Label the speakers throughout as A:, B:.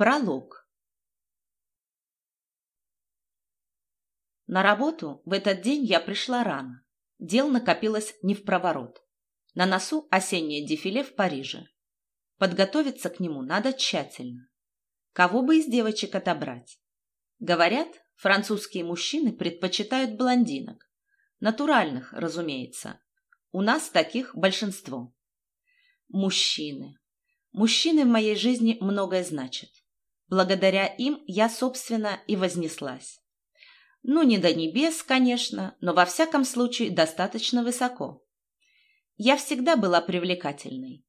A: Пролог. На работу в этот день я пришла рано. Дел накопилось не в проворот. На носу осеннее дефиле в Париже. Подготовиться к нему надо тщательно. Кого бы из девочек отобрать? Говорят, французские мужчины предпочитают блондинок. Натуральных, разумеется. У нас таких большинство. Мужчины. Мужчины в моей жизни многое значат. Благодаря им я, собственно, и вознеслась. Ну, не до небес, конечно, но во всяком случае достаточно высоко. Я всегда была привлекательной.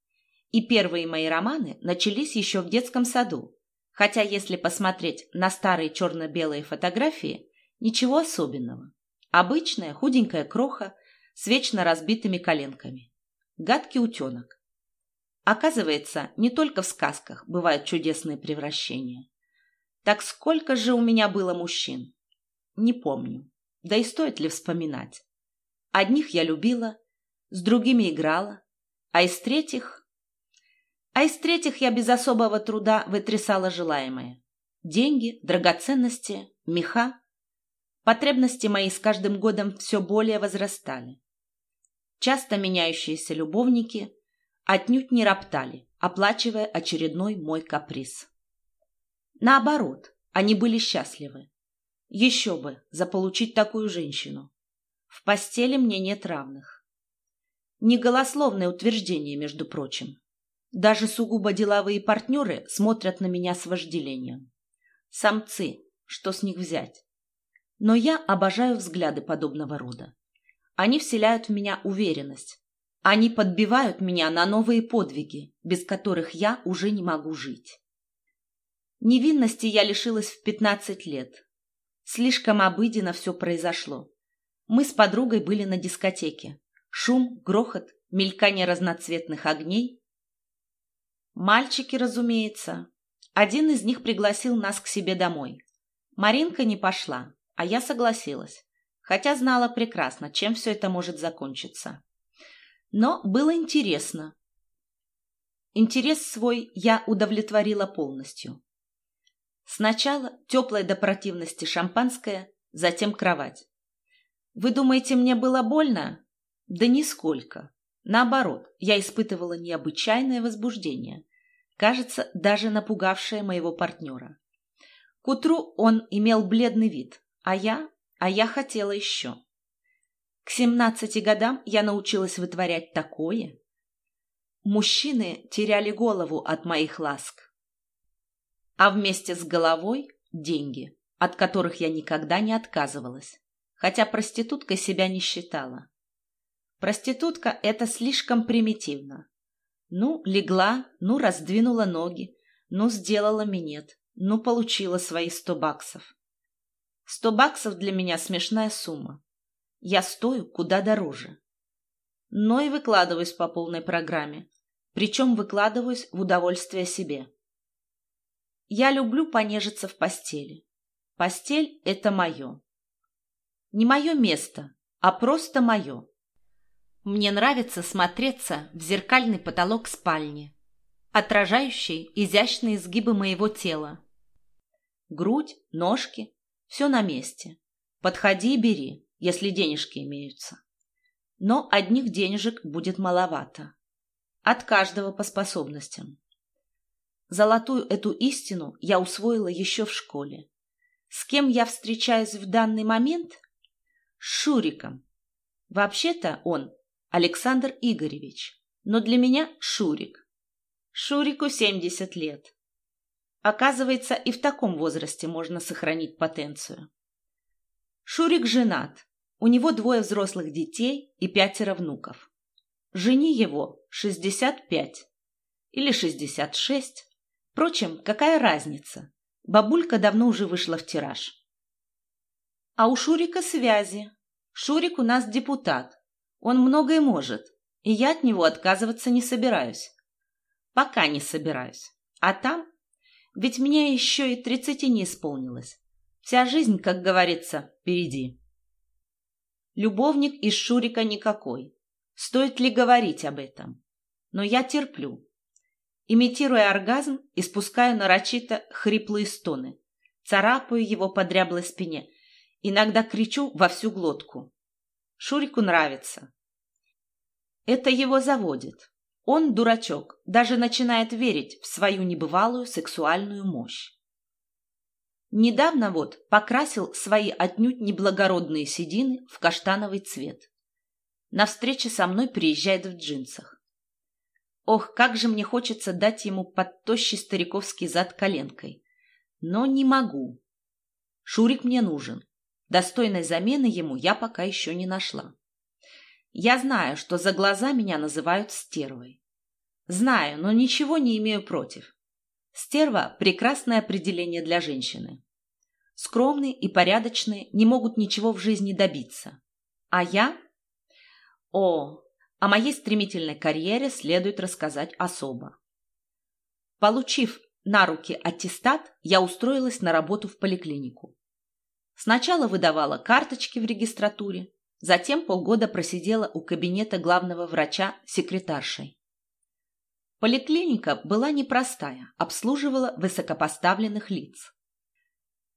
A: И первые мои романы начались еще в детском саду. Хотя, если посмотреть на старые черно-белые фотографии, ничего особенного. Обычная худенькая кроха с вечно разбитыми коленками. Гадкий утенок. Оказывается, не только в сказках бывают чудесные превращения. Так сколько же у меня было мужчин? Не помню. Да и стоит ли вспоминать? Одних я любила, с другими играла, а из третьих... А из третьих я без особого труда вытрясала желаемое. Деньги, драгоценности, меха. Потребности мои с каждым годом все более возрастали. Часто меняющиеся любовники отнюдь не роптали, оплачивая очередной мой каприз. Наоборот, они были счастливы. Еще бы, заполучить такую женщину. В постели мне нет равных. Неголословное утверждение, между прочим. Даже сугубо деловые партнеры смотрят на меня с вожделением. Самцы, что с них взять? Но я обожаю взгляды подобного рода. Они вселяют в меня уверенность, они подбивают меня на новые подвиги, без которых я уже не могу жить. Невинности я лишилась в пятнадцать лет. Слишком обыденно все произошло. Мы с подругой были на дискотеке. Шум, грохот, мелькание разноцветных огней. Мальчики, разумеется. Один из них пригласил нас к себе домой. Маринка не пошла, а я согласилась, хотя знала прекрасно, чем все это может закончиться. Но было интересно. Интерес свой я удовлетворила полностью. Сначала теплое до противности шампанское, затем кровать. Вы думаете, мне было больно? Да нисколько. Наоборот, я испытывала необычайное возбуждение, кажется, даже напугавшее моего партнера. К утру он имел бледный вид, а я, а я хотела еще. К семнадцати годам я научилась вытворять такое. Мужчины теряли голову от моих ласк. А вместе с головой – деньги, от которых я никогда не отказывалась, хотя проституткой себя не считала. Проститутка – это слишком примитивно. Ну, легла, ну, раздвинула ноги, ну, сделала минет, ну, получила свои сто баксов. Сто баксов для меня смешная сумма. Я стою куда дороже. Но и выкладываюсь по полной программе. Причем выкладываюсь в удовольствие себе. Я люблю понежиться в постели. Постель — это мое. Не мое место, а просто мое. Мне нравится смотреться в зеркальный потолок спальни, отражающий изящные изгибы моего тела. Грудь, ножки — все на месте. Подходи и бери если денежки имеются. Но одних денежек будет маловато. От каждого по способностям. Золотую эту истину я усвоила еще в школе. С кем я встречаюсь в данный момент? С Шуриком. Вообще-то он Александр Игоревич, но для меня Шурик. Шурику 70 лет. Оказывается, и в таком возрасте можно сохранить потенцию. Шурик женат, у него двое взрослых детей и пятеро внуков. Жени его 65 или 66. Впрочем, какая разница? Бабулька давно уже вышла в тираж. А у Шурика связи. Шурик у нас депутат. Он многое может, и я от него отказываться не собираюсь. Пока не собираюсь. А там? Ведь мне еще и тридцати не исполнилось. Вся жизнь, как говорится, впереди. Любовник из Шурика никакой. Стоит ли говорить об этом? Но я терплю. Имитируя оргазм, испускаю нарочито хриплые стоны. Царапаю его по дряблой спине. Иногда кричу во всю глотку. Шурику нравится. Это его заводит. Он, дурачок, даже начинает верить в свою небывалую сексуальную мощь. Недавно вот покрасил свои отнюдь неблагородные седины в каштановый цвет. На встрече со мной приезжает в джинсах. Ох, как же мне хочется дать ему под тощий стариковский зад коленкой. Но не могу. Шурик мне нужен. Достойной замены ему я пока еще не нашла. Я знаю, что за глаза меня называют стервой. Знаю, но ничего не имею против. Стерва – прекрасное определение для женщины. Скромные и порядочные не могут ничего в жизни добиться. А я? О, о моей стремительной карьере следует рассказать особо. Получив на руки аттестат, я устроилась на работу в поликлинику. Сначала выдавала карточки в регистратуре, затем полгода просидела у кабинета главного врача секретаршей. Поликлиника была непростая, обслуживала высокопоставленных лиц.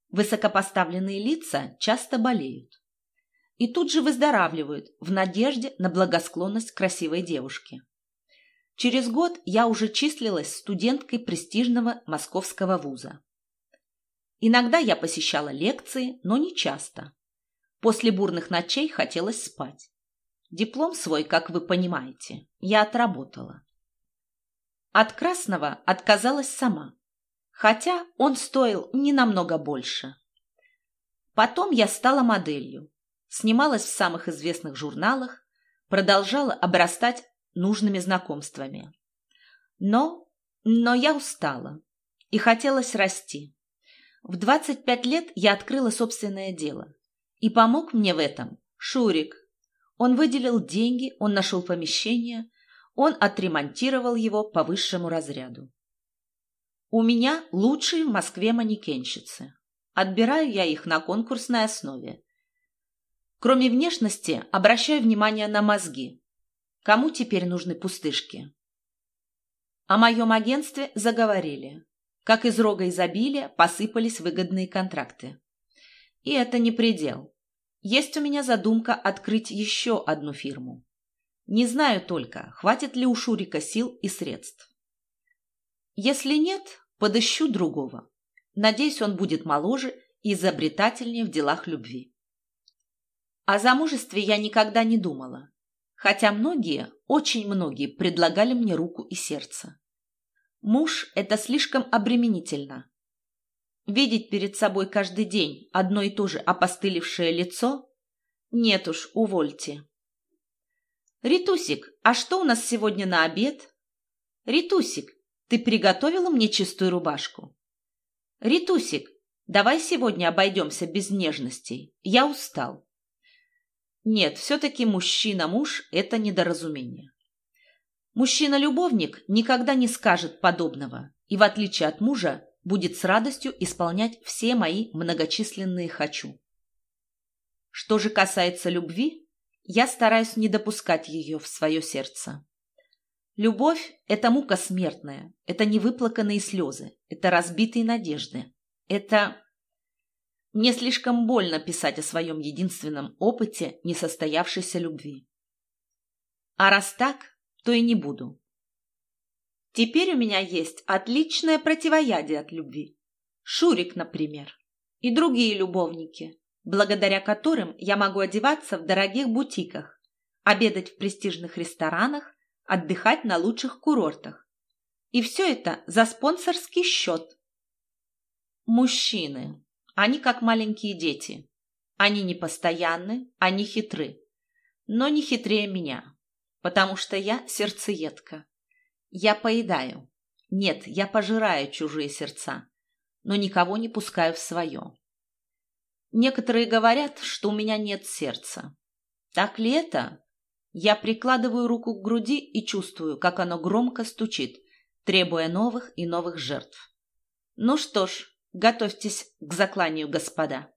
A: Высокопоставленные лица часто болеют. И тут же выздоравливают в надежде на благосклонность красивой девушки. Через год я уже числилась студенткой престижного московского вуза. Иногда я посещала лекции, но не часто. После бурных ночей хотелось спать. Диплом свой, как вы понимаете, я отработала. От красного отказалась сама, хотя он стоил не намного больше. Потом я стала моделью, снималась в самых известных журналах, продолжала обрастать нужными знакомствами. Но, но я устала и хотелось расти. В 25 лет я открыла собственное дело. И помог мне в этом Шурик. Он выделил деньги, он нашел помещение, он отремонтировал его по высшему разряду. У меня лучшие в Москве манекенщицы. Отбираю я их на конкурсной основе. Кроме внешности, обращаю внимание на мозги. Кому теперь нужны пустышки? О моем агентстве заговорили. Как из рога изобилия посыпались выгодные контракты. И это не предел. Есть у меня задумка открыть еще одну фирму. Не знаю только, хватит ли у Шурика сил и средств. Если нет, подыщу другого. Надеюсь, он будет моложе и изобретательнее в делах любви. О замужестве я никогда не думала, хотя многие, очень многие предлагали мне руку и сердце. Муж – это слишком обременительно. Видеть перед собой каждый день одно и то же опостылевшее лицо? Нет уж, увольте. «Ритусик, а что у нас сегодня на обед?» «Ритусик, ты приготовила мне чистую рубашку?» «Ритусик, давай сегодня обойдемся без нежностей. Я устал». Нет, все-таки мужчина-муж – это недоразумение. Мужчина-любовник никогда не скажет подобного и, в отличие от мужа, будет с радостью исполнять все мои многочисленные «хочу». Что же касается любви, я стараюсь не допускать ее в свое сердце. Любовь – это мука смертная, это невыплаканные слезы, это разбитые надежды, это... Мне слишком больно писать о своем единственном опыте несостоявшейся любви. А раз так, то и не буду. Теперь у меня есть отличное противоядие от любви. Шурик, например, и другие любовники, благодаря которым я могу одеваться в дорогих бутиках, обедать в престижных ресторанах, отдыхать на лучших курортах. И все это за спонсорский счет. Мужчины. Они как маленькие дети. Они непостоянны, они хитры. Но не хитрее меня, потому что я сердцеедка. Я поедаю. Нет, я пожираю чужие сердца, но никого не пускаю в свое. Некоторые говорят, что у меня нет сердца. Так ли это? Я прикладываю руку к груди и чувствую, как оно громко стучит, требуя новых и новых жертв. Ну что ж, готовьтесь к закланию, господа.